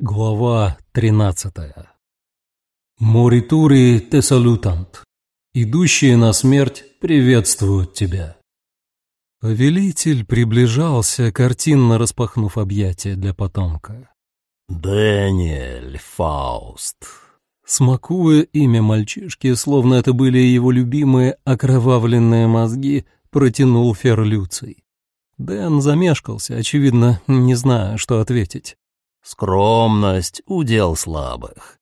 Глава 13 Моритури те салютант. Идущие на смерть приветствуют тебя. Повелитель приближался, картинно распахнув объятия для потомка. «Дэниэль Фауст», Смакуя имя мальчишки, словно это были его любимые окровавленные мозги, протянул Ферлюций. Дэн замешкался, очевидно, не зная, что ответить. Скромность — удел слабых.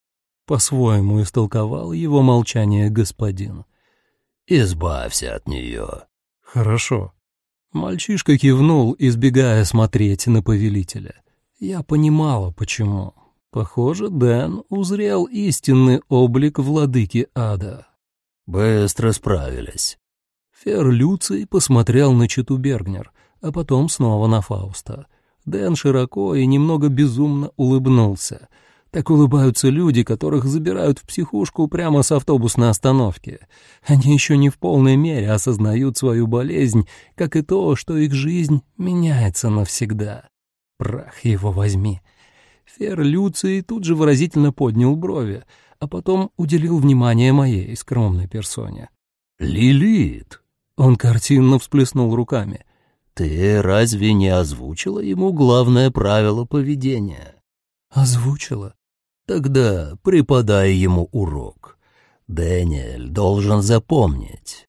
По-своему истолковал его молчание господин. Избавься от нее. Хорошо. Мальчишка кивнул, избегая смотреть на повелителя. Я понимала, почему. Похоже, Дэн узрел истинный облик владыки ада. Быстро справились. Фер Люций посмотрел на Читу Бергнер, а потом снова на Фауста. Дэн широко и немного безумно улыбнулся. Так улыбаются люди, которых забирают в психушку прямо с автобусной остановки. Они еще не в полной мере осознают свою болезнь, как и то, что их жизнь меняется навсегда. Прах его возьми. Фер Люций тут же выразительно поднял брови, а потом уделил внимание моей скромной персоне. «Лилит!» Он картинно всплеснул руками. «Ты разве не озвучила ему главное правило поведения?» «Озвучила?» «Тогда преподай ему урок. Дэниэль должен запомнить».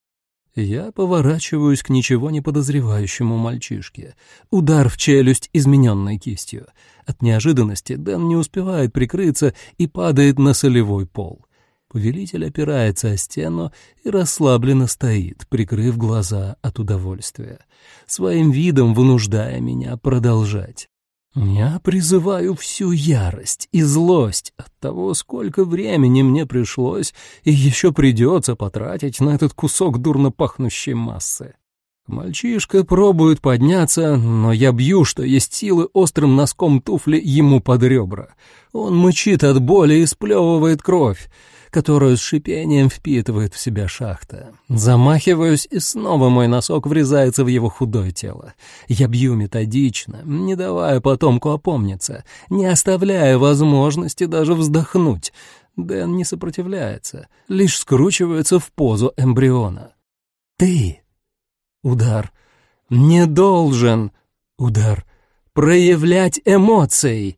Я поворачиваюсь к ничего не подозревающему мальчишке. Удар в челюсть измененной кистью. От неожиданности Дэн не успевает прикрыться и падает на солевой пол. Повелитель опирается о стену и расслабленно стоит, прикрыв глаза от удовольствия, своим видом вынуждая меня продолжать. Я призываю всю ярость и злость от того, сколько времени мне пришлось и еще придется потратить на этот кусок дурно пахнущей массы. Мальчишка пробует подняться, но я бью, что есть силы острым носком туфли ему под ребра. Он мычит от боли и сплевывает кровь которую с шипением впитывает в себя шахта. Замахиваюсь, и снова мой носок врезается в его худое тело. Я бью методично, не давая потомку опомниться, не оставляя возможности даже вздохнуть. Дэн не сопротивляется, лишь скручивается в позу эмбриона. «Ты!» Удар. «Не должен!» Удар. «Проявлять эмоции!»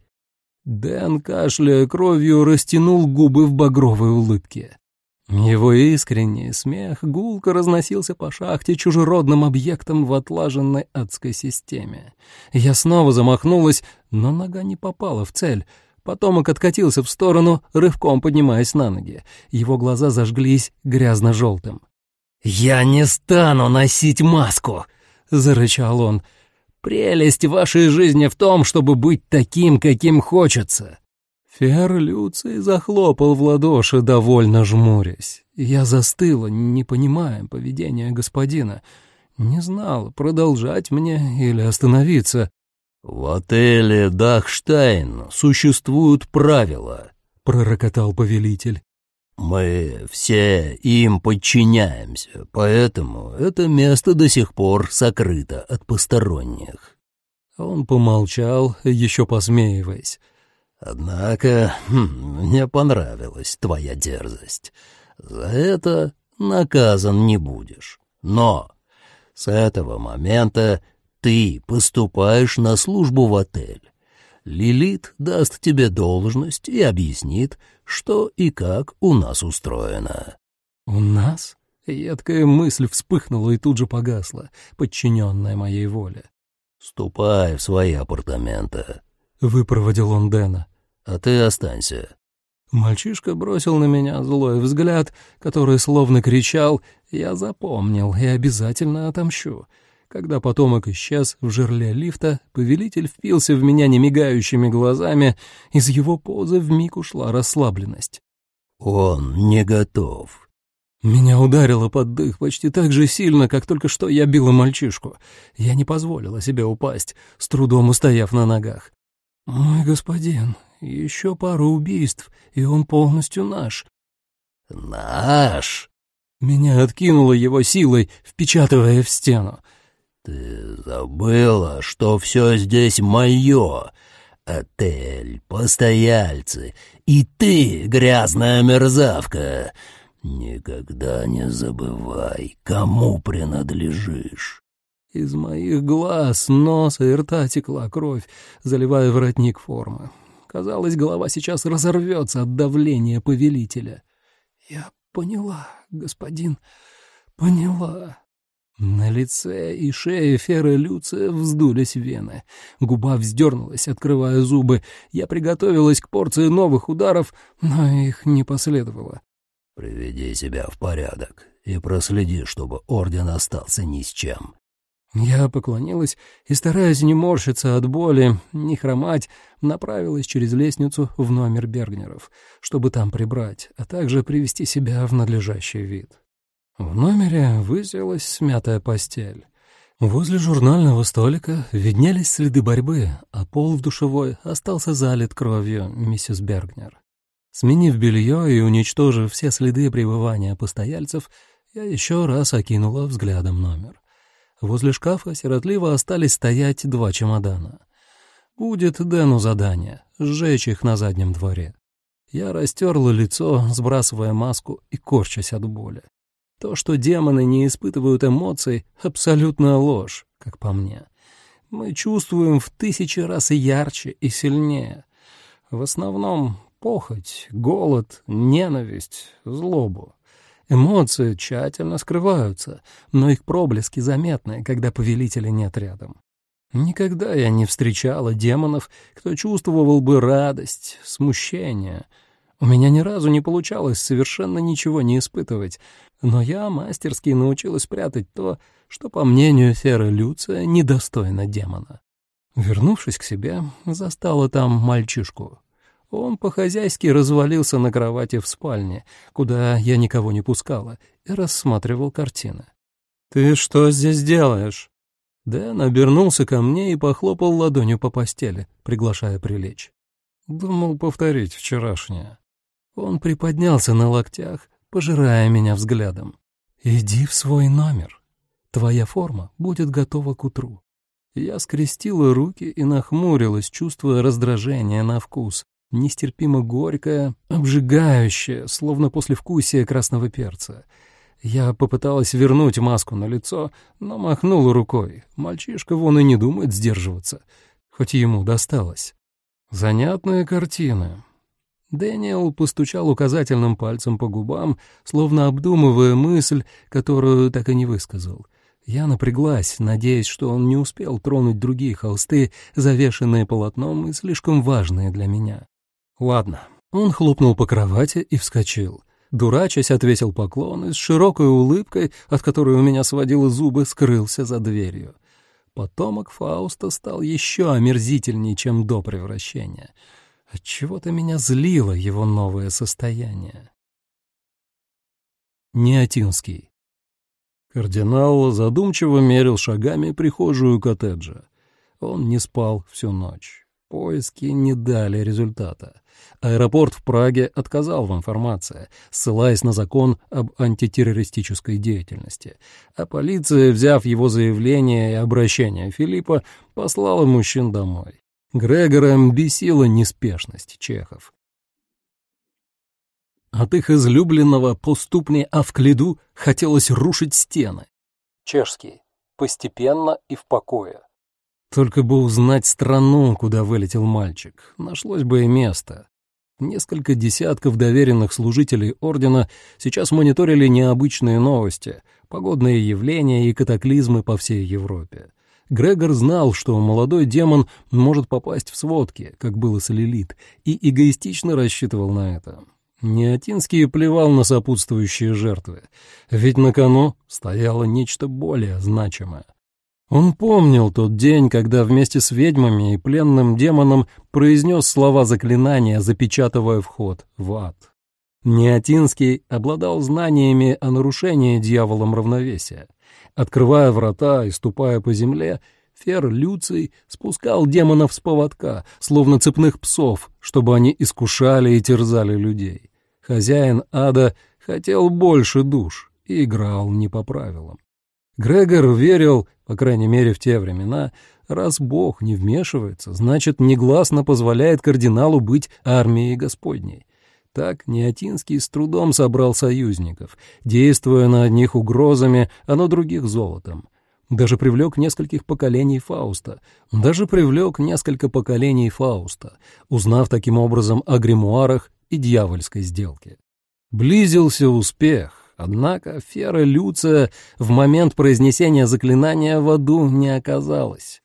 Дэн, кашляя кровью, растянул губы в багровой улыбке. Его искренний смех гулко разносился по шахте чужеродным объектом в отлаженной адской системе. Я снова замахнулась, но нога не попала в цель. Потомок откатился в сторону, рывком поднимаясь на ноги. Его глаза зажглись грязно-желтым. «Я не стану носить маску!» — зарычал он. Прелесть вашей жизни в том, чтобы быть таким, каким хочется». Фер Люций захлопал в ладоши, довольно жмурясь. Я застыла, не понимая поведения господина. Не знал, продолжать мне или остановиться. «В отеле Дахштайн существуют правила», — пророкотал повелитель. Мы все им подчиняемся, поэтому это место до сих пор сокрыто от посторонних». Он помолчал, еще посмеиваясь. «Однако хм, мне понравилась твоя дерзость. За это наказан не будешь. Но с этого момента ты поступаешь на службу в отель. Лилит даст тебе должность и объяснит, что и как у нас устроено». «У нас?» Едкая мысль вспыхнула и тут же погасла, подчиненная моей воле. «Ступай в свои апартаменты», — выпроводил он Дэна. «А ты останься». Мальчишка бросил на меня злой взгляд, который словно кричал «Я запомнил и обязательно отомщу». Когда потомок исчез в жерле лифта, повелитель впился в меня немигающими глазами, из его позы вмиг ушла расслабленность. «Он не готов». Меня ударило под дых почти так же сильно, как только что я била мальчишку. Я не позволила себе упасть, с трудом устояв на ногах. «Мой господин, еще пару убийств, и он полностью наш». «Наш?» Меня откинуло его силой, впечатывая в стену. «Ты забыла, что все здесь мое, отель, постояльцы, и ты, грязная мерзавка. Никогда не забывай, кому принадлежишь. Из моих глаз, носа и рта текла кровь, заливая воротник формы. Казалось, голова сейчас разорвется от давления повелителя. «Я поняла, господин, поняла». На лице и шее Феры Люция вздулись вены. Губа вздернулась, открывая зубы. Я приготовилась к порции новых ударов, но их не последовало. «Приведи себя в порядок и проследи, чтобы орден остался ни с чем». Я поклонилась и, стараясь не морщиться от боли, не хромать, направилась через лестницу в номер Бергнеров, чтобы там прибрать, а также привести себя в надлежащий вид. В номере высилась смятая постель. Возле журнального столика виднелись следы борьбы, а пол в душевой остался залит кровью миссис Бергнер. Сменив белье и уничтожив все следы пребывания постояльцев, я еще раз окинула взглядом номер. Возле шкафа сиротливо остались стоять два чемодана. Будет Дэну задание — сжечь их на заднем дворе. Я растерла лицо, сбрасывая маску и корчась от боли. То, что демоны не испытывают эмоций, — абсолютная ложь, как по мне. Мы чувствуем в тысячи раз ярче и сильнее. В основном похоть, голод, ненависть, злобу. Эмоции тщательно скрываются, но их проблески заметны, когда повелителя нет рядом. Никогда я не встречала демонов, кто чувствовал бы радость, смущение — у меня ни разу не получалось совершенно ничего не испытывать, но я мастерски научилась прятать то, что, по мнению Феры Люция, недостойно демона. Вернувшись к себе, застала там мальчишку. Он по-хозяйски развалился на кровати в спальне, куда я никого не пускала, и рассматривал картины. «Ты что здесь делаешь?» Дэн обернулся ко мне и похлопал ладонью по постели, приглашая прилечь. Думал повторить вчерашнее. Он приподнялся на локтях, пожирая меня взглядом. «Иди в свой номер. Твоя форма будет готова к утру». Я скрестила руки и нахмурилась, чувствуя раздражение на вкус, нестерпимо горькое, обжигающее, словно послевкусие красного перца. Я попыталась вернуть маску на лицо, но махнула рукой. Мальчишка вон и не думает сдерживаться, хоть ему досталось. Занятная картина. Дэниел постучал указательным пальцем по губам, словно обдумывая мысль, которую так и не высказал. Я напряглась, надеясь, что он не успел тронуть другие холсты, завешенные полотном и слишком важные для меня. «Ладно». Он хлопнул по кровати и вскочил. Дурачась, ответил поклон и с широкой улыбкой, от которой у меня сводило зубы, скрылся за дверью. Потомок Фауста стал еще омерзительней, чем до превращения — Отчего-то меня злило его новое состояние. Неотинский. Кардинал задумчиво мерил шагами прихожую коттеджа. Он не спал всю ночь. Поиски не дали результата. Аэропорт в Праге отказал в информации, ссылаясь на закон об антитеррористической деятельности, а полиция, взяв его заявление и обращение Филиппа, послала мужчин домой. Грегора бесила неспешность чехов. От их излюбленного по ступне Авклиду хотелось рушить стены. Чешский. Постепенно и в покое. Только бы узнать страну, куда вылетел мальчик. Нашлось бы и место. Несколько десятков доверенных служителей Ордена сейчас мониторили необычные новости, погодные явления и катаклизмы по всей Европе. Грегор знал, что молодой демон может попасть в сводки, как было с Лилит, и эгоистично рассчитывал на это. Неотинский плевал на сопутствующие жертвы, ведь на кону стояло нечто более значимое. Он помнил тот день, когда вместе с ведьмами и пленным демоном произнес слова заклинания, запечатывая вход в ад. Неотинский обладал знаниями о нарушении дьяволом равновесия. Открывая врата и ступая по земле, Фер Люций спускал демонов с поводка, словно цепных псов, чтобы они искушали и терзали людей. Хозяин ада хотел больше душ и играл не по правилам. Грегор верил, по крайней мере в те времена, Раз Бог не вмешивается, значит, негласно позволяет кардиналу быть армией Господней. Так Неотинский с трудом собрал союзников, действуя на одних угрозами, а на других золотом. Даже привлек нескольких поколений Фауста. Даже привлек несколько поколений Фауста, узнав таким образом о гримуарах и дьявольской сделке. Близился успех, однако Фера Люция в момент произнесения заклинания в аду не оказалась.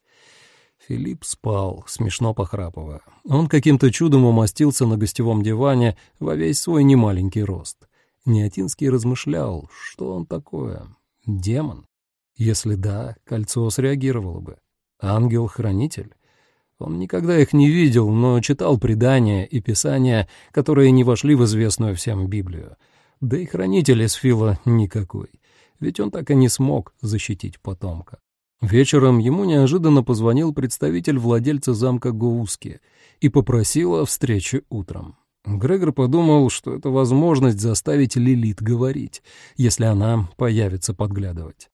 Филипп спал, смешно похрапывая. Он каким-то чудом умостился на гостевом диване во весь свой немаленький рост. Неотинский размышлял, что он такое? Демон? Если да, кольцо среагировало бы. Ангел-хранитель? Он никогда их не видел, но читал предания и писания, которые не вошли в известную всем Библию. Да и хранитель из Фила никакой, ведь он так и не смог защитить потомка. Вечером ему неожиданно позвонил представитель владельца замка Гоуски и попросил о встрече утром. Грегор подумал, что это возможность заставить Лилит говорить, если она появится подглядывать.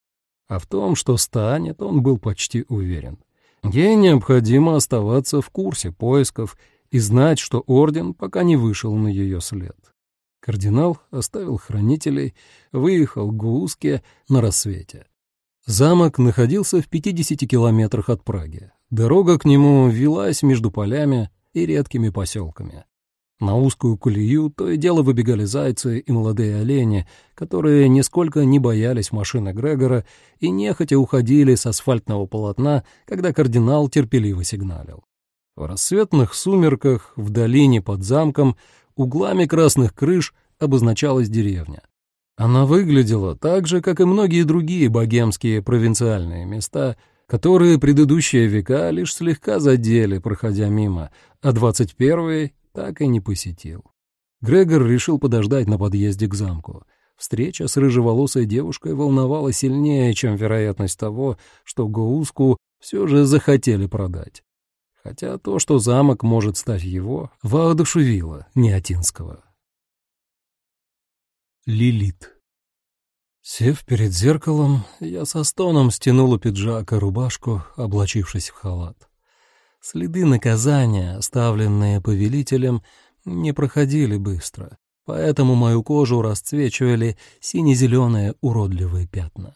А в том, что станет, он был почти уверен. Ей необходимо оставаться в курсе поисков и знать, что Орден пока не вышел на ее след. Кардинал оставил хранителей, выехал к Гууске на рассвете. Замок находился в 50 километрах от Праги. Дорога к нему велась между полями и редкими поселками. На узкую колею то и дело выбегали зайцы и молодые олени, которые нисколько не боялись машины Грегора и нехотя уходили с асфальтного полотна, когда кардинал терпеливо сигналил. В рассветных сумерках в долине под замком углами красных крыш обозначалась деревня. Она выглядела так же, как и многие другие богемские провинциальные места, которые предыдущие века лишь слегка задели, проходя мимо, а двадцать первый так и не посетил. Грегор решил подождать на подъезде к замку. Встреча с рыжеволосой девушкой волновала сильнее, чем вероятность того, что Гоуску все же захотели продать. Хотя то, что замок может стать его, воодушевило Неотинского. Лилит. Сев перед зеркалом, я со стоном стянула пиджак и рубашку, облачившись в халат. Следы наказания, оставленные повелителем, не проходили быстро, поэтому мою кожу расцвечивали сине-зеленые уродливые пятна.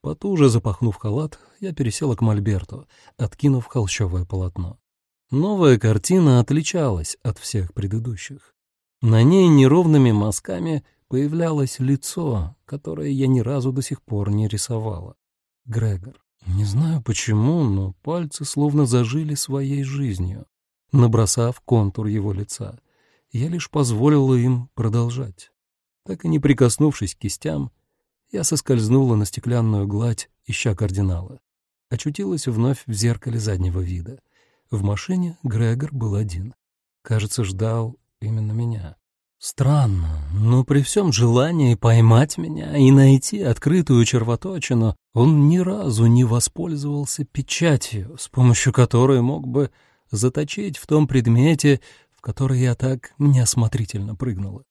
Потуже запахнув халат, я пересела к мольберту, откинув холщовое полотно. Новая картина отличалась от всех предыдущих. На ней неровными мазками появлялось лицо, которое я ни разу до сих пор не рисовала. Грегор. Не знаю почему, но пальцы словно зажили своей жизнью, набросав контур его лица. Я лишь позволила им продолжать. Так и не прикоснувшись к кистям, я соскользнула на стеклянную гладь, ища кардинала. Очутилась вновь в зеркале заднего вида. В машине Грегор был один. Кажется, ждал именно меня. Странно, но при всем желании поймать меня и найти открытую червоточину, он ни разу не воспользовался печатью, с помощью которой мог бы заточить в том предмете, в который я так неосмотрительно прыгнула.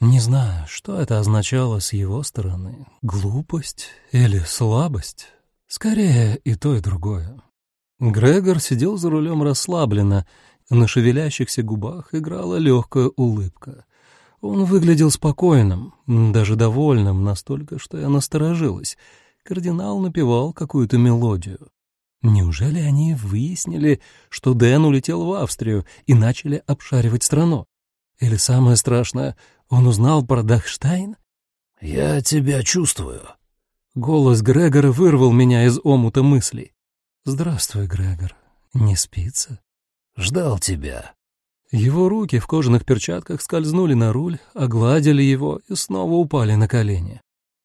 Не знаю, что это означало с его стороны, глупость или слабость. Скорее и то, и другое. Грегор сидел за рулем расслабленно, на шевелящихся губах играла легкая улыбка. Он выглядел спокойным, даже довольным, настолько, что я насторожилась. Кардинал напевал какую-то мелодию. Неужели они выяснили, что Дэн улетел в Австрию и начали обшаривать страну? Или самое страшное, он узнал про Дахштайн? «Я тебя чувствую». Голос Грегора вырвал меня из омута мыслей. «Здравствуй, Грегор. Не спится?» «Ждал тебя». Его руки в кожаных перчатках скользнули на руль, огладили его и снова упали на колени.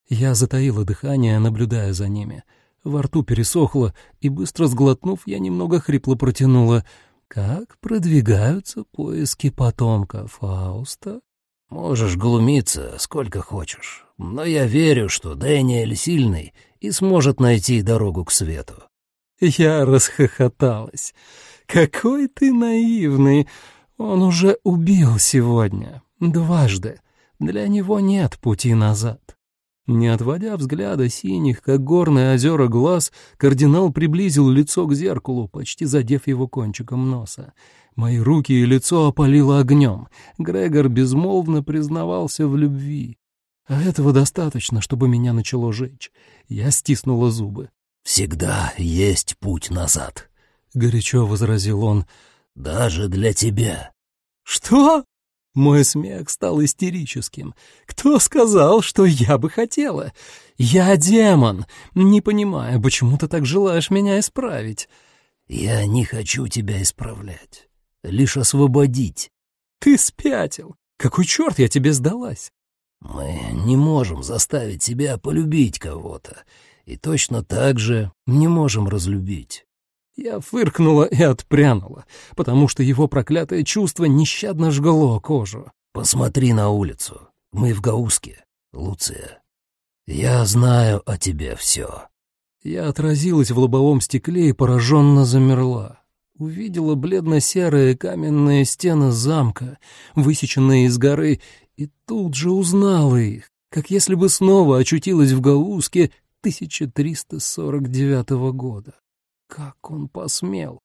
Я затаила дыхание, наблюдая за ними. Во рту пересохло, и, быстро сглотнув, я немного хрипло протянула. «Как продвигаются поиски потомка Фауста?» «Можешь глумиться сколько хочешь, но я верю, что Дэниэль сильный и сможет найти дорогу к свету». Я расхохоталась. «Какой ты наивный! Он уже убил сегодня, дважды. Для него нет пути назад. Не отводя взгляда синих, как горные озера глаз, кардинал приблизил лицо к зеркалу, почти задев его кончиком носа. Мои руки и лицо опалило огнем. Грегор безмолвно признавался в любви. А этого достаточно, чтобы меня начало жечь. Я стиснула зубы. «Всегда есть путь назад», — горячо возразил он. «Даже для тебя». «Что?» Мой смех стал истерическим. «Кто сказал, что я бы хотела? Я демон. Не понимаю, почему ты так желаешь меня исправить?» «Я не хочу тебя исправлять, лишь освободить». «Ты спятил. Какой черт я тебе сдалась?» «Мы не можем заставить себя полюбить кого-то, и точно так же не можем разлюбить. Я фыркнула и отпрянула, потому что его проклятое чувство нещадно жгло кожу. «Посмотри на улицу. Мы в Гауске, Луция. Я знаю о тебе все». Я отразилась в лобовом стекле и пораженно замерла. Увидела бледно-серые каменные стены замка, высеченные из горы, и тут же узнала их, как если бы снова очутилась в Гауске 1349 года. Как он посмел?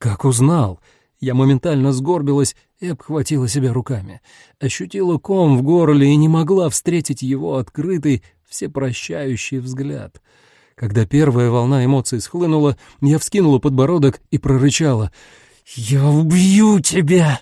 Как узнал? Я моментально сгорбилась и обхватила себя руками. Ощутила ком в горле и не могла встретить его открытый, всепрощающий взгляд. Когда первая волна эмоций схлынула, я вскинула подбородок и прорычала. «Я убью тебя!»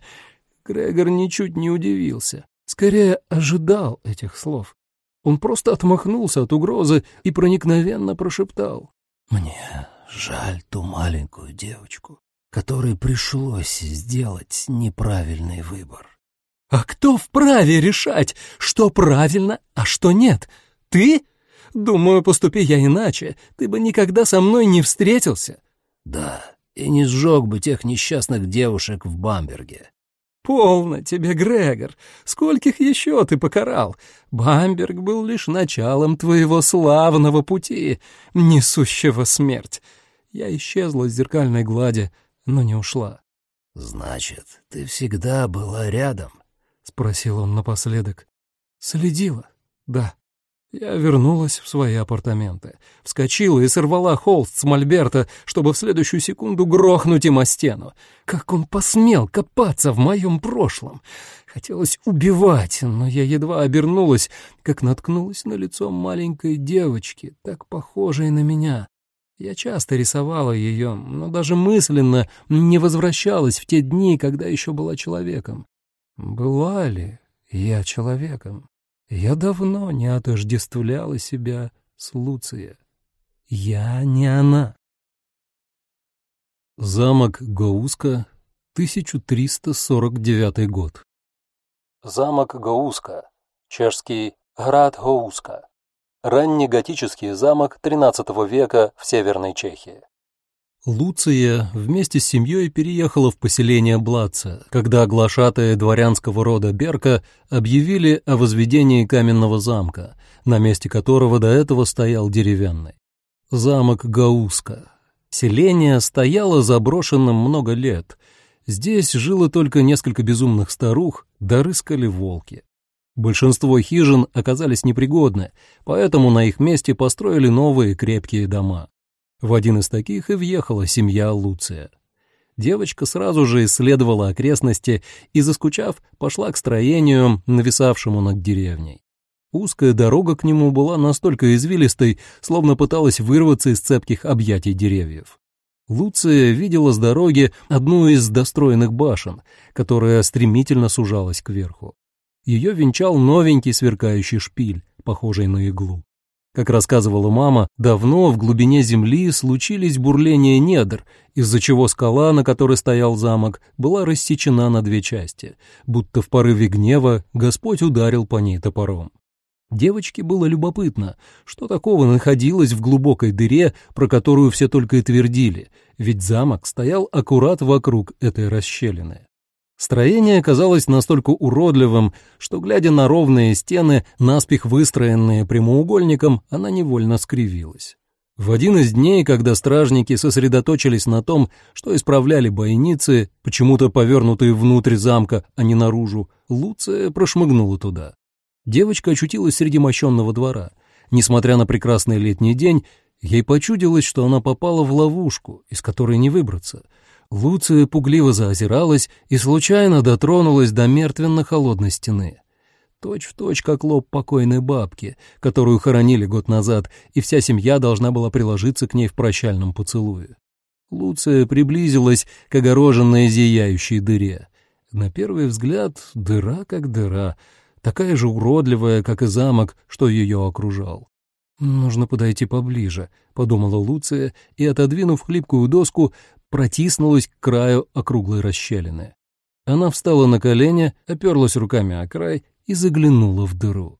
Грегор ничуть не удивился. Скорее, ожидал этих слов. Он просто отмахнулся от угрозы и проникновенно прошептал. «Мне Жаль ту маленькую девочку, которой пришлось сделать неправильный выбор. А кто вправе решать, что правильно, а что нет? Ты? Думаю, поступи я иначе, ты бы никогда со мной не встретился. Да, и не сжег бы тех несчастных девушек в Бамберге. «Полно тебе, Грегор! Скольких еще ты покарал? Бамберг был лишь началом твоего славного пути, несущего смерть. Я исчезла с зеркальной глади, но не ушла. «Значит, ты всегда была рядом?» — спросил он напоследок. «Следила, да». Я вернулась в свои апартаменты, вскочила и сорвала холст с мольберта, чтобы в следующую секунду грохнуть им о стену. Как он посмел копаться в моем прошлом? Хотелось убивать, но я едва обернулась, как наткнулась на лицо маленькой девочки, так похожей на меня. Я часто рисовала ее, но даже мысленно не возвращалась в те дни, когда еще была человеком. Была ли я человеком? Я давно не отождествляла себя с Луцией. Я не она. Замок Гоуска, 1349 год. Замок Гоуска, чешский Град Гоуска, раннеготический замок XIII века в Северной Чехии. Луция вместе с семьей переехала в поселение Блаца, когда глашатые дворянского рода Берка объявили о возведении каменного замка, на месте которого до этого стоял деревянный. Замок Гауска. Селение стояло заброшенным много лет. Здесь жило только несколько безумных старух, да рыскали волки. Большинство хижин оказались непригодны, поэтому на их месте построили новые крепкие дома. В один из таких и въехала семья Луция. Девочка сразу же исследовала окрестности и, заскучав, пошла к строению, нависавшему над деревней. Узкая дорога к нему была настолько извилистой, словно пыталась вырваться из цепких объятий деревьев. Луция видела с дороги одну из достроенных башен, которая стремительно сужалась кверху. Ее венчал новенький сверкающий шпиль, похожий на иглу. Как рассказывала мама, давно в глубине земли случились бурления недр, из-за чего скала, на которой стоял замок, была рассечена на две части, будто в порыве гнева Господь ударил по ней топором. Девочке было любопытно, что такого находилось в глубокой дыре, про которую все только и твердили, ведь замок стоял аккурат вокруг этой расщелины. Строение казалось настолько уродливым, что, глядя на ровные стены, наспех выстроенные прямоугольником, она невольно скривилась. В один из дней, когда стражники сосредоточились на том, что исправляли бойницы, почему-то повернутые внутрь замка, а не наружу, Луция прошмыгнула туда. Девочка очутилась среди мощенного двора. Несмотря на прекрасный летний день, ей почудилось, что она попала в ловушку, из которой не выбраться. Луция пугливо заозиралась и случайно дотронулась до мертвенно-холодной стены. Точь в точь, как лоб покойной бабки, которую хоронили год назад, и вся семья должна была приложиться к ней в прощальном поцелуе. Луция приблизилась к огороженной зияющей дыре. На первый взгляд дыра как дыра, такая же уродливая, как и замок, что ее окружал. «Нужно подойти поближе», — подумала Луция и, отодвинув хлипкую доску, протиснулась к краю округлой расщелины. Она встала на колени, оперлась руками о край и заглянула в дыру.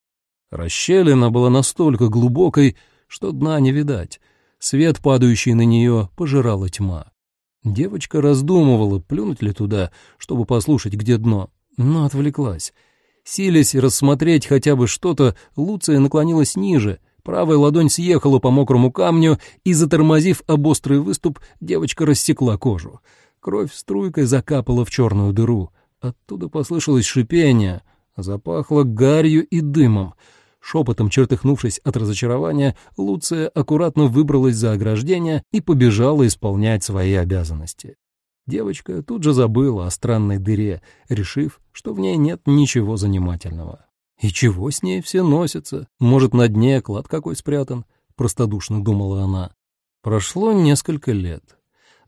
Расщелина была настолько глубокой, что дна не видать. Свет, падающий на нее, пожирала тьма. Девочка раздумывала, плюнуть ли туда, чтобы послушать, где дно, но отвлеклась. Силясь рассмотреть хотя бы что-то, Луция наклонилась ниже, правая ладонь съехала по мокрому камню, и, затормозив об острый выступ, девочка рассекла кожу. Кровь струйкой закапала в черную дыру. Оттуда послышалось шипение, запахло гарью и дымом — Шепотом чертыхнувшись от разочарования, Луция аккуратно выбралась за ограждение и побежала исполнять свои обязанности. Девочка тут же забыла о странной дыре, решив, что в ней нет ничего занимательного. «И чего с ней все носятся? Может, на дне клад какой спрятан?» — простодушно думала она. Прошло несколько лет.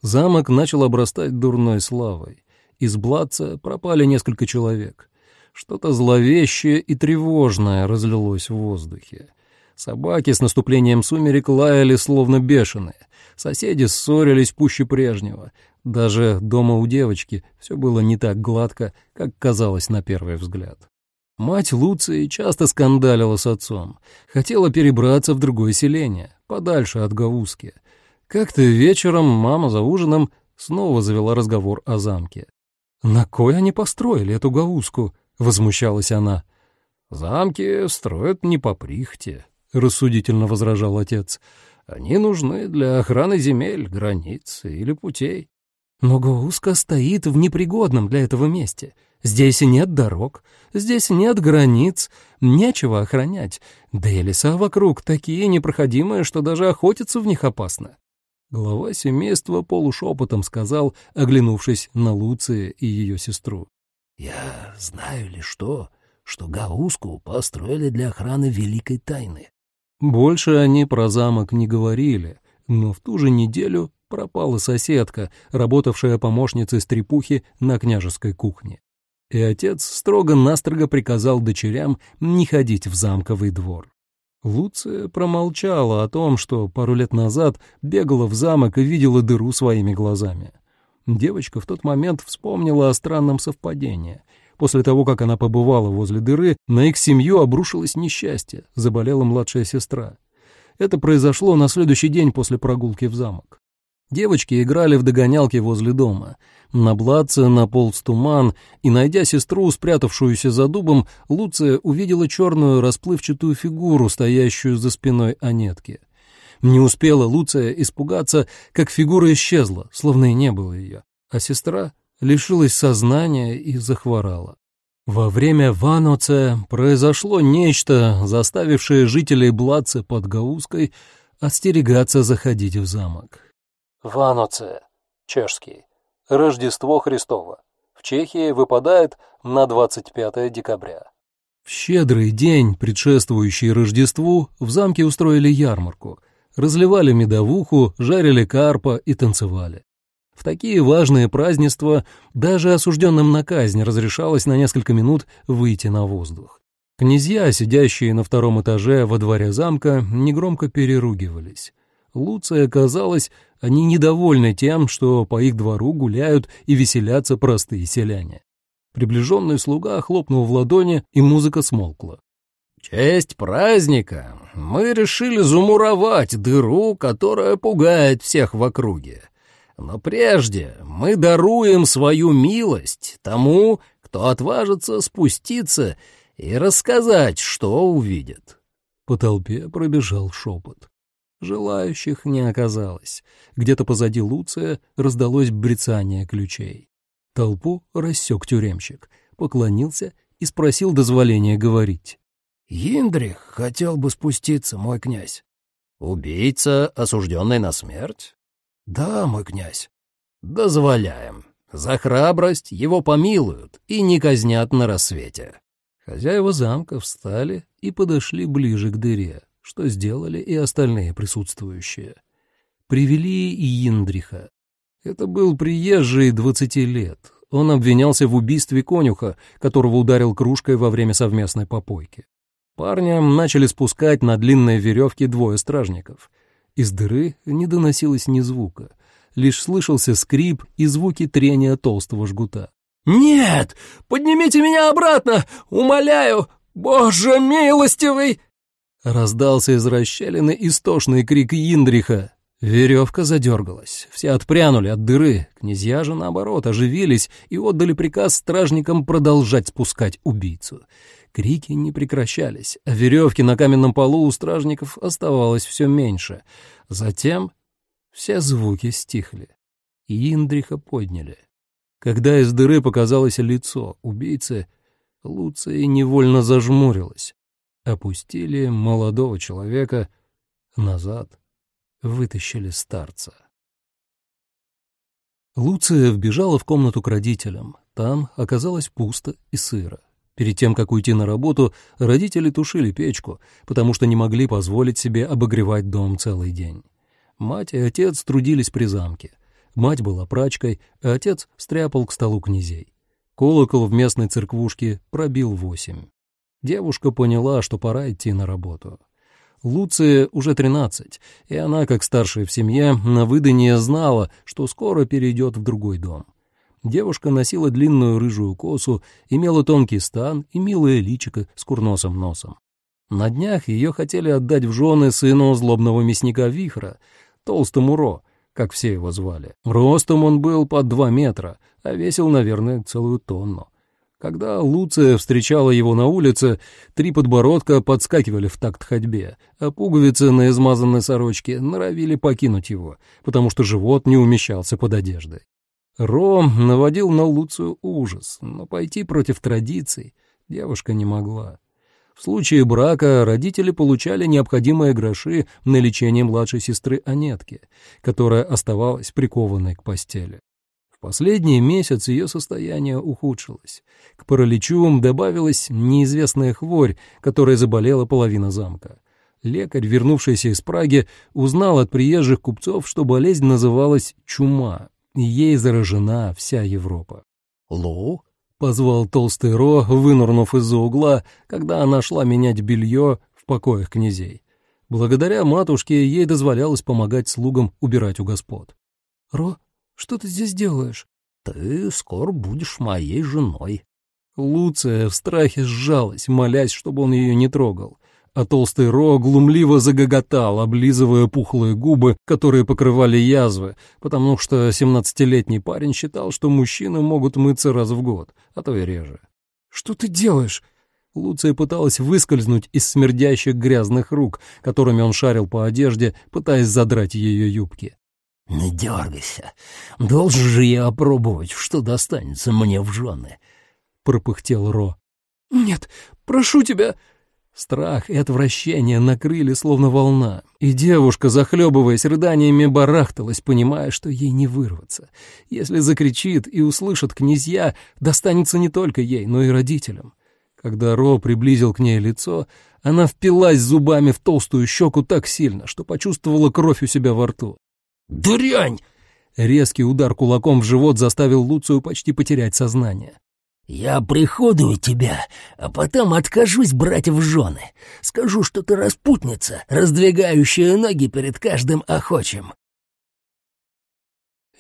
Замок начал обрастать дурной славой. Из Блатца пропали несколько человек. Что-то зловещее и тревожное разлилось в воздухе. Собаки с наступлением сумерек лаяли словно бешеные. Соседи ссорились пуще прежнего. Даже дома у девочки все было не так гладко, как казалось на первый взгляд. Мать Луции часто скандалила с отцом. Хотела перебраться в другое селение, подальше от Гауски. Как-то вечером мама за ужином снова завела разговор о замке. На кой они построили эту Гауску? — возмущалась она. «Замки строят не по прихте», — рассудительно возражал отец. «Они нужны для охраны земель, границ или путей». «Но Гоуска стоит в непригодном для этого месте. Здесь нет дорог, здесь нет границ, нечего охранять, да и леса вокруг такие непроходимые, что даже охотиться в них опасно». Глава семейства полушепотом сказал, оглянувшись на Луция и ее сестру. Я знаю ли что, что Гауску построили для охраны великой тайны. Больше они про замок не говорили, но в ту же неделю пропала соседка, работавшая помощницей стрепухи на княжеской кухне. И отец строго-настрого приказал дочерям не ходить в замковый двор. Луция промолчала о том, что пару лет назад бегала в замок и видела дыру своими глазами. Девочка в тот момент вспомнила о странном совпадении. После того, как она побывала возле дыры, на их семью обрушилось несчастье, заболела младшая сестра. Это произошло на следующий день после прогулки в замок. Девочки играли в догонялки возле дома. На блатце наполз туман, и, найдя сестру, спрятавшуюся за дубом, Луция увидела черную расплывчатую фигуру, стоящую за спиной Анетки. Не успела Луция испугаться, как фигура исчезла, словно и не было ее, а сестра лишилась сознания и захворала. Во время Ваноце произошло нечто, заставившее жителей Блаца под Гауской остерегаться заходить в замок. Ваноце, чешский, Рождество Христово. В Чехии выпадает на 25 декабря. В щедрый день, предшествующий Рождеству, в замке устроили ярмарку, разливали медовуху, жарили карпа и танцевали. В такие важные празднества даже осужденным на казнь разрешалось на несколько минут выйти на воздух. Князья, сидящие на втором этаже во дворе замка, негромко переругивались. Луция казалось, они недовольны тем, что по их двору гуляют и веселятся простые селяне. Приближенный слуга хлопнул в ладони, и музыка смолкла честь праздника мы решили замуровать дыру, которая пугает всех в округе. Но прежде мы даруем свою милость тому, кто отважится спуститься и рассказать, что увидит. По толпе пробежал шепот. Желающих не оказалось. Где-то позади Луция раздалось брецание ключей. Толпу рассек тюремщик, поклонился и спросил дозволения говорить. Индрих хотел бы спуститься, мой князь. Убийца, осужденный на смерть? Да, мой князь. Дозволяем. За храбрость его помилуют и не казнят на рассвете. Хозяева замка встали и подошли ближе к дыре, что сделали и остальные присутствующие. Привели и Индриха. Это был приезжий двадцати лет. Он обвинялся в убийстве конюха, которого ударил кружкой во время совместной попойки. Парня начали спускать на длинной веревке двое стражников. Из дыры не доносилось ни звука, лишь слышался скрип и звуки трения толстого жгута. «Нет! Поднимите меня обратно! Умоляю! Боже милостивый!» Раздался из расщелины истошный крик Индриха. Веревка задергалась, все отпрянули от дыры, князья же, наоборот, оживились и отдали приказ стражникам продолжать спускать убийцу. Крики не прекращались, а веревки на каменном полу у стражников оставалось все меньше. Затем все звуки стихли, и Индриха подняли. Когда из дыры показалось лицо убийцы, Луция невольно зажмурилась. Опустили молодого человека назад, вытащили старца. Луция вбежала в комнату к родителям. Там оказалось пусто и сыро. Перед тем, как уйти на работу, родители тушили печку, потому что не могли позволить себе обогревать дом целый день. Мать и отец трудились при замке. Мать была прачкой, а отец стряпал к столу князей. Колокол в местной церквушке пробил восемь. Девушка поняла, что пора идти на работу. Луция уже тринадцать, и она, как старшая в семье, на выданье знала, что скоро перейдет в другой дом. Девушка носила длинную рыжую косу, имела тонкий стан и милое личико с курносым носом. На днях ее хотели отдать в жены сыну злобного мясника Вихра, толстому Ро, как все его звали. Ростом он был под два метра, а весил, наверное, целую тонну. Когда Луция встречала его на улице, три подбородка подскакивали в такт ходьбе, а пуговицы на измазанной сорочке норовили покинуть его, потому что живот не умещался под одеждой. Ром наводил на Луцию ужас, но пойти против традиций девушка не могла. В случае брака родители получали необходимые гроши на лечение младшей сестры Анетки, которая оставалась прикованной к постели. В последний месяц ее состояние ухудшилось. К параличу добавилась неизвестная хворь, которой заболела половина замка. Лекарь, вернувшийся из Праги, узнал от приезжих купцов, что болезнь называлась чума, Ей заражена вся Европа. «Лу?» — позвал толстый Ро, вынурнув из-за угла, когда она шла менять белье в покоях князей. Благодаря матушке ей дозволялось помогать слугам убирать у господ. «Ро, что ты здесь делаешь?» «Ты скоро будешь моей женой». Луция в страхе сжалась, молясь, чтобы он ее не трогал а толстый Ро глумливо загоготал, облизывая пухлые губы, которые покрывали язвы, потому что семнадцатилетний парень считал, что мужчины могут мыться раз в год, а то и реже. «Что ты делаешь?» Луция пыталась выскользнуть из смердящих грязных рук, которыми он шарил по одежде, пытаясь задрать ее юбки. «Не дергайся. Должен же я опробовать, что достанется мне в жены», — пропыхтел Ро. «Нет, прошу тебя», Страх и отвращение накрыли словно волна, и девушка, захлебываясь рыданиями, барахталась, понимая, что ей не вырваться. Если закричит и услышат князья, достанется не только ей, но и родителям. Когда Ро приблизил к ней лицо, она впилась зубами в толстую щеку так сильно, что почувствовала кровь у себя во рту. «Дрянь!» Резкий удар кулаком в живот заставил Луцию почти потерять сознание. «Я приходую тебя, а потом откажусь брать в жены. Скажу, что ты распутница, раздвигающая ноги перед каждым охочим».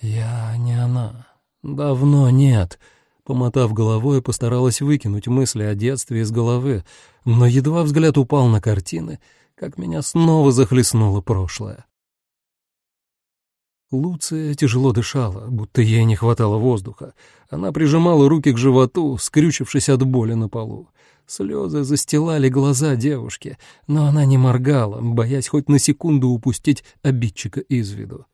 «Я не она. Давно нет». Помотав головой, постаралась выкинуть мысли о детстве из головы, но едва взгляд упал на картины, как меня снова захлестнуло прошлое. Луция тяжело дышала, будто ей не хватало воздуха. Она прижимала руки к животу, скрючившись от боли на полу. Слезы застилали глаза девушки, но она не моргала, боясь хоть на секунду упустить обидчика из виду.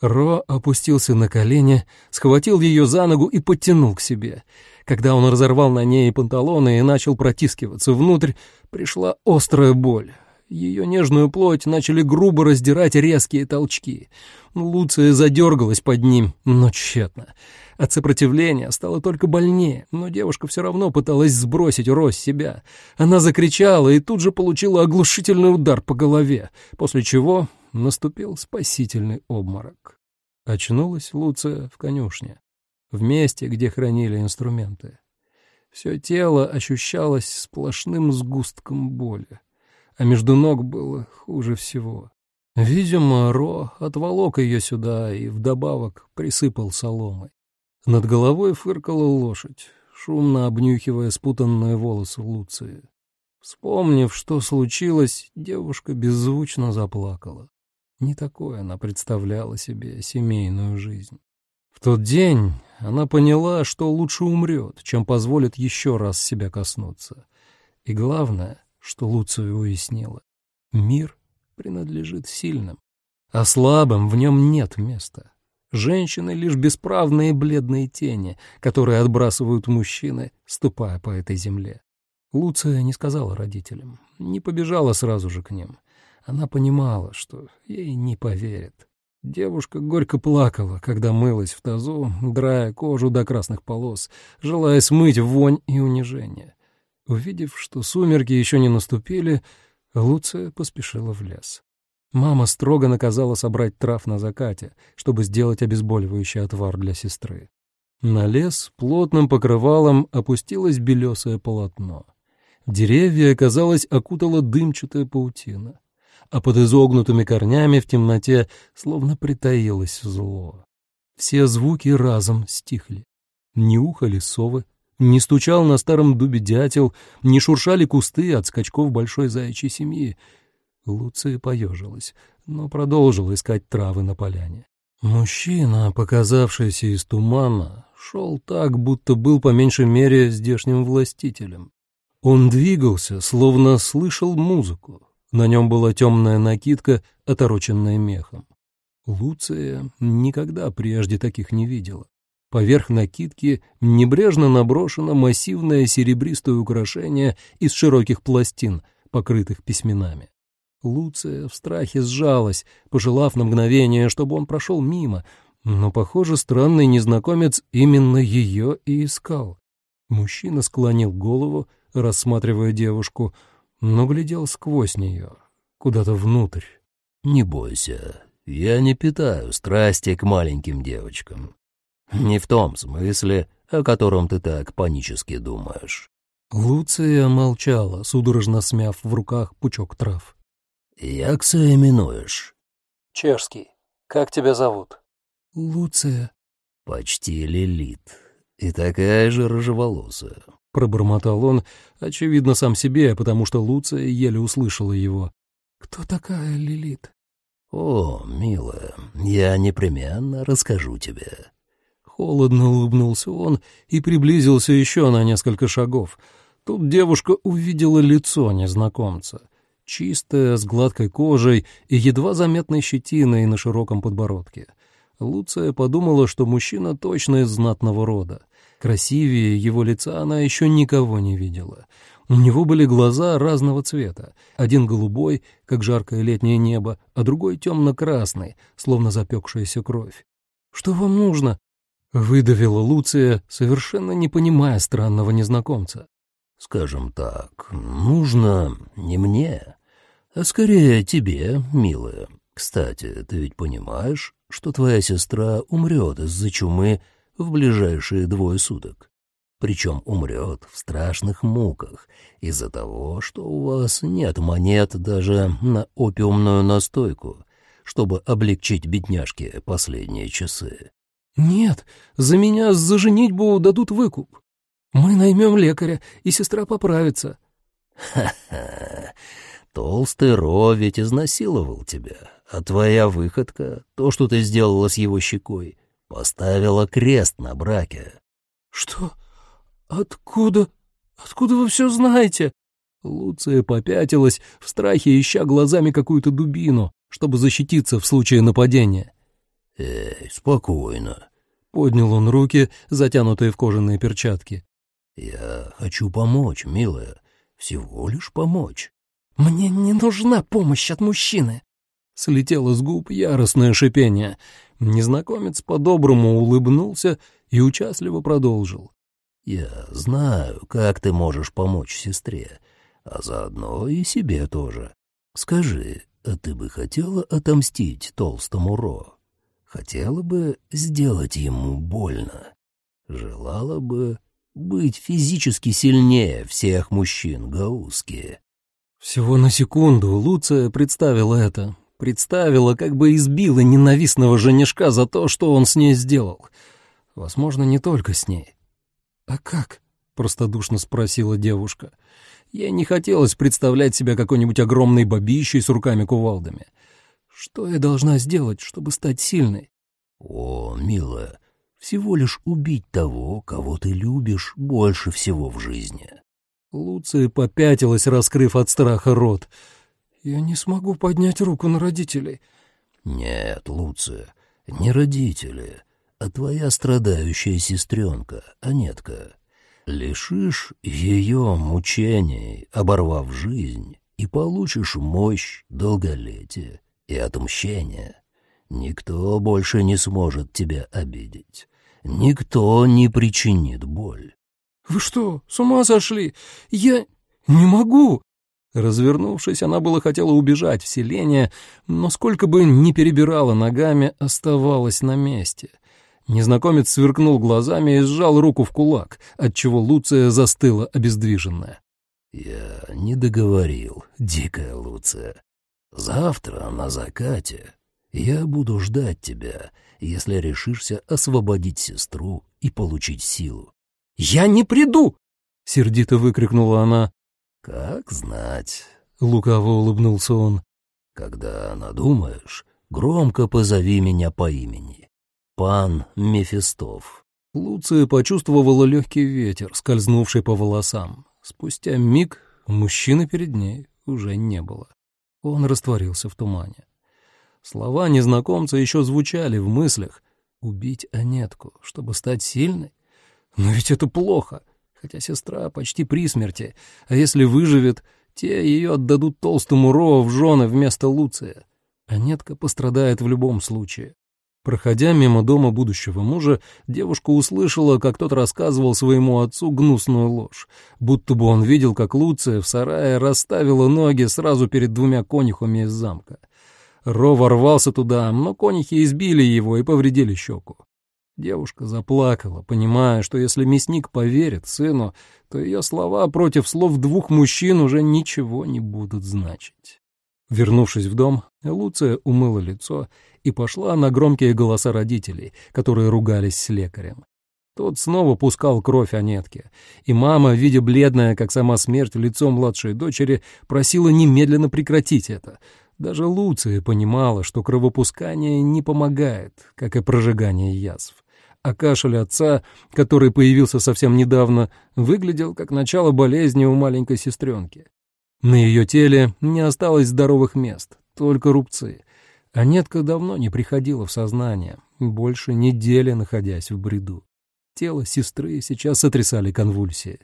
Ро опустился на колени, схватил ее за ногу и подтянул к себе. Когда он разорвал на ней панталоны и начал протискиваться внутрь, пришла острая боль. Ее нежную плоть начали грубо раздирать резкие толчки. Луция задергалась под ним, но тщетно. От сопротивления стало только больнее, но девушка все равно пыталась сбросить Ро с себя. Она закричала и тут же получила оглушительный удар по голове, после чего наступил спасительный обморок. Очнулась Луция в конюшне, в месте, где хранили инструменты. Все тело ощущалось сплошным сгустком боли а между ног было хуже всего. Видимо, Ро отволок ее сюда и вдобавок присыпал соломой. Над головой фыркала лошадь, шумно обнюхивая спутанные волосы Луции. Вспомнив, что случилось, девушка беззвучно заплакала. Не такое она представляла себе семейную жизнь. В тот день она поняла, что лучше умрет, чем позволит еще раз себя коснуться. И главное, что Луцию уяснила. Мир принадлежит сильным, а слабым в нем нет места. Женщины — лишь бесправные бледные тени, которые отбрасывают мужчины, ступая по этой земле. Луция не сказала родителям, не побежала сразу же к ним. Она понимала, что ей не поверят. Девушка горько плакала, когда мылась в тазу, драя кожу до красных полос, желая смыть вонь и унижение. Увидев, что сумерки еще не наступили, Луция поспешила в лес. Мама строго наказала собрать трав на закате, чтобы сделать обезболивающий отвар для сестры. На лес плотным покрывалом опустилось белесое полотно. Деревья, казалось, окутала дымчатая паутина, а под изогнутыми корнями в темноте словно притаилось зло. Все звуки разом стихли. Не ухали совы, не стучал на старом дубе дятел, не шуршали кусты от скачков большой заячьей семьи. Луция поежилась, но продолжила искать травы на поляне. Мужчина, показавшийся из тумана, шел так, будто был по меньшей мере здешним властителем. Он двигался, словно слышал музыку. На нем была темная накидка, отороченная мехом. Луция никогда прежде таких не видела. Поверх накидки небрежно наброшено массивное серебристое украшение из широких пластин, покрытых письменами. Луция в страхе сжалась, пожелав на мгновение, чтобы он прошел мимо, но, похоже, странный незнакомец именно ее и искал. Мужчина склонил голову, рассматривая девушку, но глядел сквозь нее, куда-то внутрь. «Не бойся, я не питаю страсти к маленьким девочкам. Не в том смысле, о котором ты так панически думаешь». Луция молчала, судорожно смяв в руках пучок трав. «Якса именуешь?» «Чешский. Как тебя зовут?» «Луция». «Почти Лилит. И такая же рыжеволосая». Пробормотал он, очевидно, сам себе, потому что Луция еле услышала его. «Кто такая Лилит?» «О, милая, я непременно расскажу тебе. Холодно улыбнулся он и приблизился еще на несколько шагов. Тут девушка увидела лицо незнакомца. Чистое, с гладкой кожей и едва заметной щетиной на широком подбородке. Луция подумала, что мужчина точно из знатного рода. Красивее его лица она еще никого не видела. У него были глаза разного цвета. Один голубой, как жаркое летнее небо, а другой темно-красный, словно запекшаяся кровь. «Что вам нужно?» — выдавила Луция, совершенно не понимая странного незнакомца. «Скажем так, нужно не мне, а скорее тебе, милая. Кстати, ты ведь понимаешь, что твоя сестра умрет из-за чумы в ближайшие двое суток? Причем умрет в страшных муках из-за того, что у вас нет монет даже на опиумную настойку, чтобы облегчить бедняжке последние часы. «Нет, за меня за женитьбу дадут выкуп. Мы наймем лекаря, и сестра поправится». «Ха-ха, толстый Ро ведь изнасиловал тебя, а твоя выходка, то, что ты сделала с его щекой, поставила крест на браке». «Что? Откуда? Откуда вы все знаете?» Луция попятилась, в страхе ища глазами какую-то дубину, чтобы защититься в случае нападения. «Эй, спокойно», — поднял он руки, затянутые в кожаные перчатки. «Я хочу помочь, милая, всего лишь помочь». «Мне не нужна помощь от мужчины», — слетело с губ яростное шипение. Незнакомец по-доброму улыбнулся и участливо продолжил. «Я знаю, как ты можешь помочь сестре, а заодно и себе тоже. Скажи, а ты бы хотела отомстить толстому Ро? Хотела бы сделать ему больно? Желала бы быть физически сильнее всех мужчин Гауски?» Всего на секунду Луция представила это, представила, как бы избила ненавистного женишка за то, что он с ней сделал. Возможно, не только с ней. «А как?» — простодушно спросила девушка. Ей не хотелось представлять себя какой-нибудь огромной бабищей с руками-кувалдами. Что я должна сделать, чтобы стать сильной? «О, милая, всего лишь убить того, кого ты любишь больше всего в жизни». Луция попятилась, раскрыв от страха рот. «Я не смогу поднять руку на родителей». «Нет, Луция, не родители, а твоя страдающая сестренка, Анетка. Лишишь ее мучений, оборвав жизнь, и получишь мощь, долголетие и отмщение. Никто больше не сможет тебя обидеть. Никто не причинит боль. «Вы что, с ума сошли? Я не могу!» Развернувшись, она было хотела убежать в селение, но сколько бы ни перебирала ногами, оставалась на месте. Незнакомец сверкнул глазами и сжал руку в кулак, отчего Луция застыла обездвиженная. «Я не договорил, дикая Луция. Завтра на закате я буду ждать тебя, если решишься освободить сестру и получить силу. «Я не приду!» — сердито выкрикнула она. «Как знать», — лукаво улыбнулся он. «Когда надумаешь, громко позови меня по имени. Пан Мефистов». Луция почувствовала легкий ветер, скользнувший по волосам. Спустя миг мужчины перед ней уже не было. Он растворился в тумане. Слова незнакомца еще звучали в мыслях. «Убить Анетку, чтобы стать сильной? Но ведь это плохо, хотя сестра почти при смерти, а если выживет, те ее отдадут толстому Ро в жены вместо Луция. А Нетка пострадает в любом случае. Проходя мимо дома будущего мужа, девушка услышала, как тот рассказывал своему отцу гнусную ложь, будто бы он видел, как Луция в сарае расставила ноги сразу перед двумя конюхами из замка. Ро ворвался туда, но конюхи избили его и повредили щеку. Девушка заплакала, понимая, что если мясник поверит сыну, то ее слова против слов двух мужчин уже ничего не будут значить. Вернувшись в дом, Луция умыла лицо и пошла на громкие голоса родителей, которые ругались с лекарем. Тот снова пускал кровь Анетке, и мама, видя бледное, как сама смерть, лицо младшей дочери, просила немедленно прекратить это. Даже Луция понимала, что кровопускание не помогает, как и прожигание язв а кашель отца, который появился совсем недавно, выглядел как начало болезни у маленькой сестренки. На ее теле не осталось здоровых мест, только рубцы. А нетка давно не приходила в сознание, больше недели находясь в бреду. Тело сестры сейчас сотрясали конвульсии.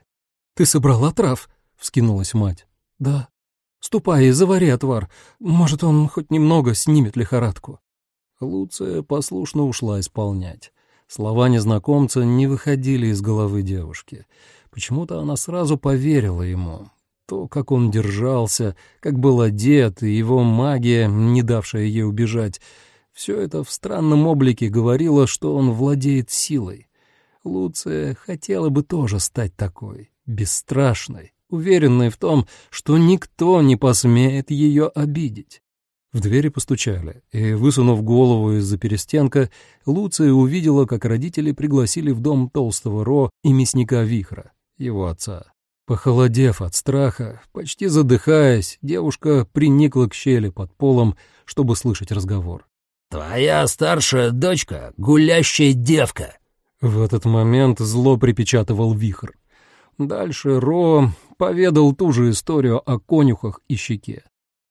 «Ты собрала трав?» — вскинулась мать. «Да». «Ступай и завари отвар. Может, он хоть немного снимет лихорадку». Луция послушно ушла исполнять. Слова незнакомца не выходили из головы девушки. Почему-то она сразу поверила ему. То, как он держался, как был одет, и его магия, не давшая ей убежать, все это в странном облике говорило, что он владеет силой. Луция хотела бы тоже стать такой, бесстрашной, уверенной в том, что никто не посмеет ее обидеть. В двери постучали, и, высунув голову из-за перестенка, Луция увидела, как родители пригласили в дом толстого Ро и мясника Вихра, его отца. Похолодев от страха, почти задыхаясь, девушка приникла к щели под полом, чтобы слышать разговор. «Твоя старшая дочка — гулящая девка!» В этот момент зло припечатывал Вихр. Дальше Ро поведал ту же историю о конюхах и щеке.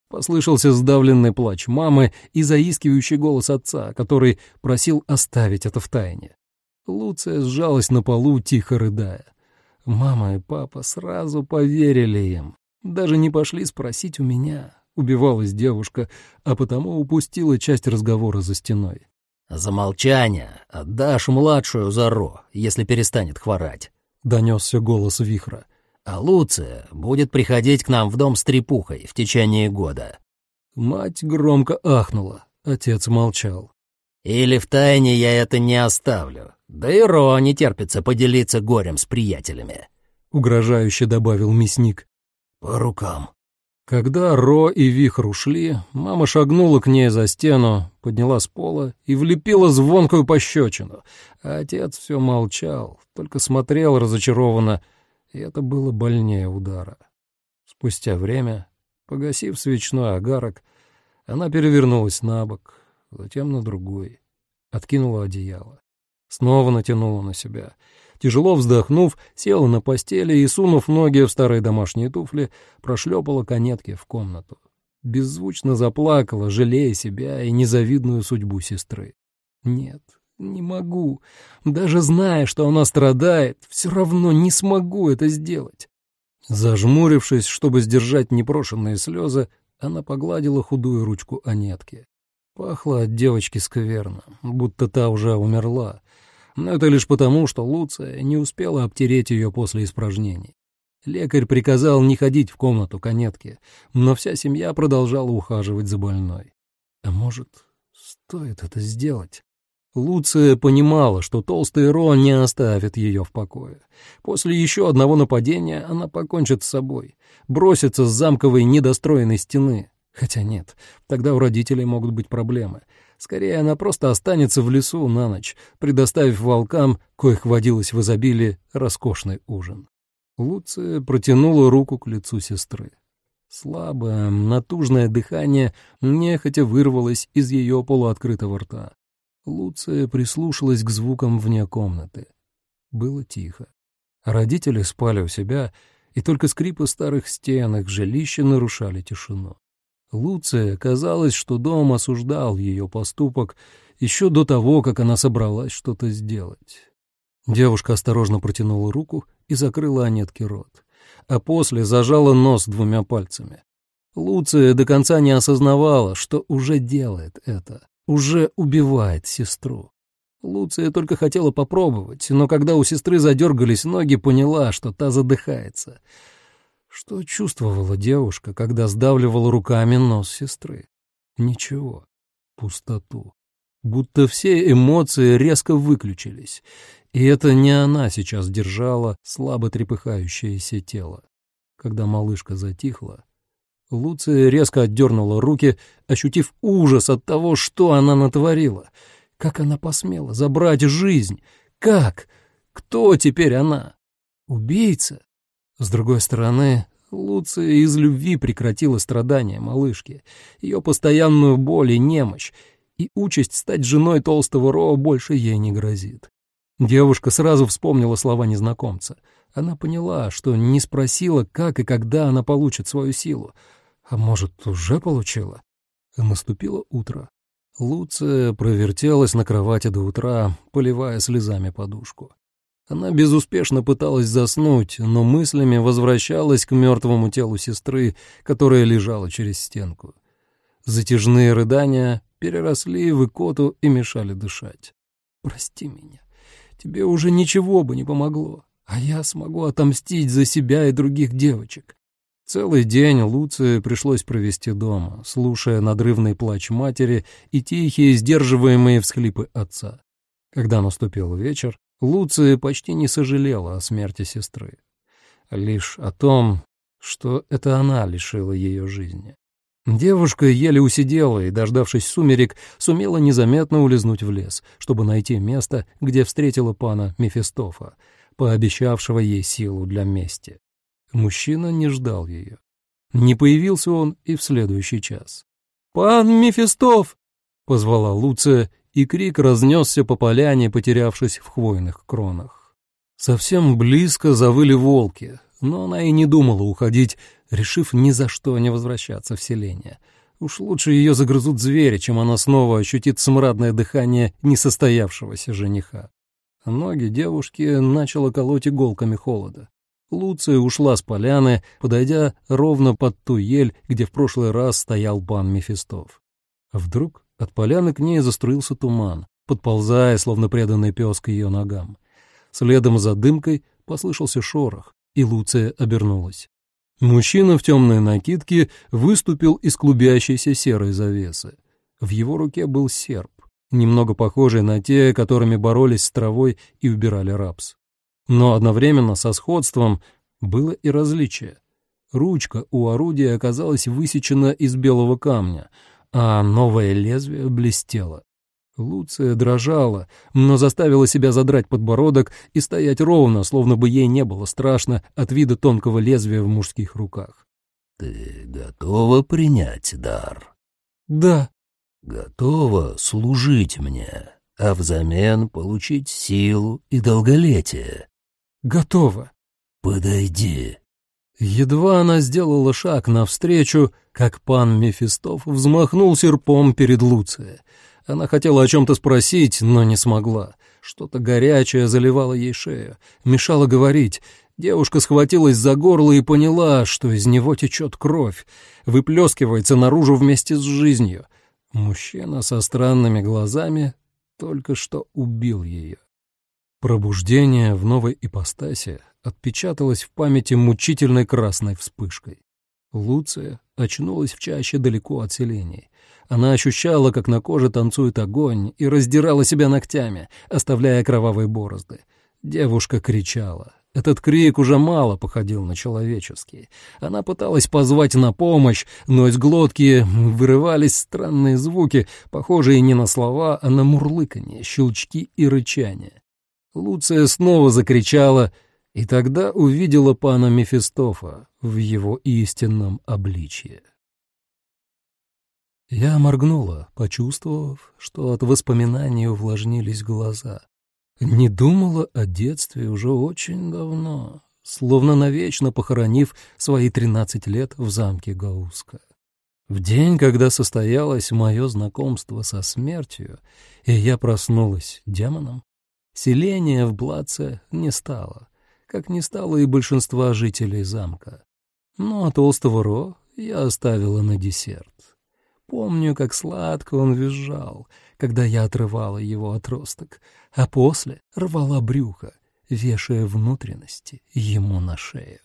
Послышался сдавленный плач мамы и заискивающий голос отца, который просил оставить это в тайне. Луция сжалась на полу, тихо рыдая. Мама и папа сразу поверили им. Даже не пошли спросить у меня. Убивалась девушка, а потому упустила часть разговора за стеной. «За молчание отдашь младшую Заро, если перестанет хворать», — донесся голос Вихра. «А Луция будет приходить к нам в дом с трепухой в течение года». Мать громко ахнула, отец молчал. «Или в тайне я это не оставлю. Да и Ро не терпится поделиться горем с приятелями», — угрожающе добавил мясник. «По рукам», когда Ро и Вихр ушли, мама шагнула к ней за стену, подняла с пола и влепила звонкую пощечину. А отец все молчал, только смотрел разочарованно, и это было больнее удара. Спустя время, погасив свечной огарок, она перевернулась на бок, затем на другой, откинула одеяло. Снова натянула на себя — Тяжело вздохнув, села на постели и, сунув ноги в старые домашние туфли, прошлепала конетки в комнату. Беззвучно заплакала, жалея себя и незавидную судьбу сестры. Нет, не могу. Даже зная, что она страдает, все равно не смогу это сделать. Зажмурившись, чтобы сдержать непрошенные слезы, она погладила худую ручку Анетки. Пахло от девочки скверно, будто та уже умерла, но это лишь потому, что Луция не успела обтереть ее после испражнений. Лекарь приказал не ходить в комнату конетки, но вся семья продолжала ухаживать за больной. А может, стоит это сделать? Луция понимала, что толстый Ро не оставит ее в покое. После еще одного нападения она покончит с собой, бросится с замковой недостроенной стены. Хотя нет, тогда у родителей могут быть проблемы — Скорее, она просто останется в лесу на ночь, предоставив волкам, коих водилось в изобилии, роскошный ужин. Луция протянула руку к лицу сестры. Слабое, натужное дыхание нехотя вырвалось из ее полуоткрытого рта. Луция прислушалась к звукам вне комнаты. Было тихо. Родители спали у себя, и только скрипы старых стен их жилища нарушали тишину. Луция казалось, что дом осуждал ее поступок еще до того, как она собралась что-то сделать. Девушка осторожно протянула руку и закрыла Анетке рот, а после зажала нос двумя пальцами. Луция до конца не осознавала, что уже делает это, уже убивает сестру. Луция только хотела попробовать, но когда у сестры задергались ноги, поняла, что та задыхается — что чувствовала девушка, когда сдавливала руками нос сестры? Ничего. Пустоту. Будто все эмоции резко выключились, и это не она сейчас держала слабо трепыхающееся тело. Когда малышка затихла, Луция резко отдернула руки, ощутив ужас от того, что она натворила. Как она посмела забрать жизнь? Как? Кто теперь она? Убийца? С другой стороны, Луция из любви прекратила страдания малышки, ее постоянную боль и немощь, и участь стать женой толстого Ро больше ей не грозит. Девушка сразу вспомнила слова незнакомца. Она поняла, что не спросила, как и когда она получит свою силу. А может, уже получила? Наступило утро. Луция провертелась на кровати до утра, поливая слезами подушку. Она безуспешно пыталась заснуть, но мыслями возвращалась к мертвому телу сестры, которая лежала через стенку. Затяжные рыдания переросли в икоту и мешали дышать. «Прости меня. Тебе уже ничего бы не помогло, а я смогу отомстить за себя и других девочек». Целый день Луции пришлось провести дома, слушая надрывный плач матери и тихие, сдерживаемые всхлипы отца. Когда наступил вечер, Луция почти не сожалела о смерти сестры. Лишь о том, что это она лишила ее жизни. Девушка еле усидела и, дождавшись сумерек, сумела незаметно улизнуть в лес, чтобы найти место, где встретила пана Мефистофа, пообещавшего ей силу для мести. Мужчина не ждал ее. Не появился он и в следующий час. «Пан Мефистоф!» — позвала Луция и крик разнесся по поляне, потерявшись в хвойных кронах. Совсем близко завыли волки, но она и не думала уходить, решив ни за что не возвращаться в селение. Уж лучше ее загрызут звери, чем она снова ощутит смрадное дыхание несостоявшегося жениха. Ноги девушки начало колоть иголками холода. Луция ушла с поляны, подойдя ровно под ту ель, где в прошлый раз стоял пан Мефистов. Вдруг от поляны к ней заструился туман, подползая, словно преданный пес к ее ногам. Следом за дымкой послышался шорох, и Луция обернулась. Мужчина в темной накидке выступил из клубящейся серой завесы. В его руке был серп, немного похожий на те, которыми боролись с травой и убирали рапс. Но одновременно со сходством было и различие. Ручка у орудия оказалась высечена из белого камня, а новое лезвие блестело. Луция дрожала, но заставила себя задрать подбородок и стоять ровно, словно бы ей не было страшно от вида тонкого лезвия в мужских руках. «Ты готова принять дар?» «Да». «Готова служить мне, а взамен получить силу и долголетие?» «Готова». «Подойди». Едва она сделала шаг навстречу, как пан Мефистов взмахнул серпом перед Луцией. Она хотела о чем-то спросить, но не смогла. Что-то горячее заливало ей шею, мешало говорить. Девушка схватилась за горло и поняла, что из него течет кровь, выплескивается наружу вместе с жизнью. Мужчина со странными глазами только что убил ее. Пробуждение в новой ипостаси отпечаталось в памяти мучительной красной вспышкой. Луция очнулась в чаще далеко от селений. Она ощущала, как на коже танцует огонь, и раздирала себя ногтями, оставляя кровавые борозды. Девушка кричала. Этот крик уже мало походил на человеческий. Она пыталась позвать на помощь, но из глотки вырывались странные звуки, похожие не на слова, а на мурлыканье, щелчки и рычание. Луция снова закричала, и тогда увидела пана Мефистофа в его истинном обличье. Я моргнула, почувствовав, что от воспоминаний увлажнились глаза. Не думала о детстве уже очень давно, словно навечно похоронив свои тринадцать лет в замке Гауска. В день, когда состоялось мое знакомство со смертью, и я проснулась демоном, селения в Блаце не стало, как не стало и большинства жителей замка. Но толстого Ро я оставила на десерт. Помню, как сладко он визжал, когда я отрывала его отросток, а после рвала брюхо, вешая внутренности ему на шею.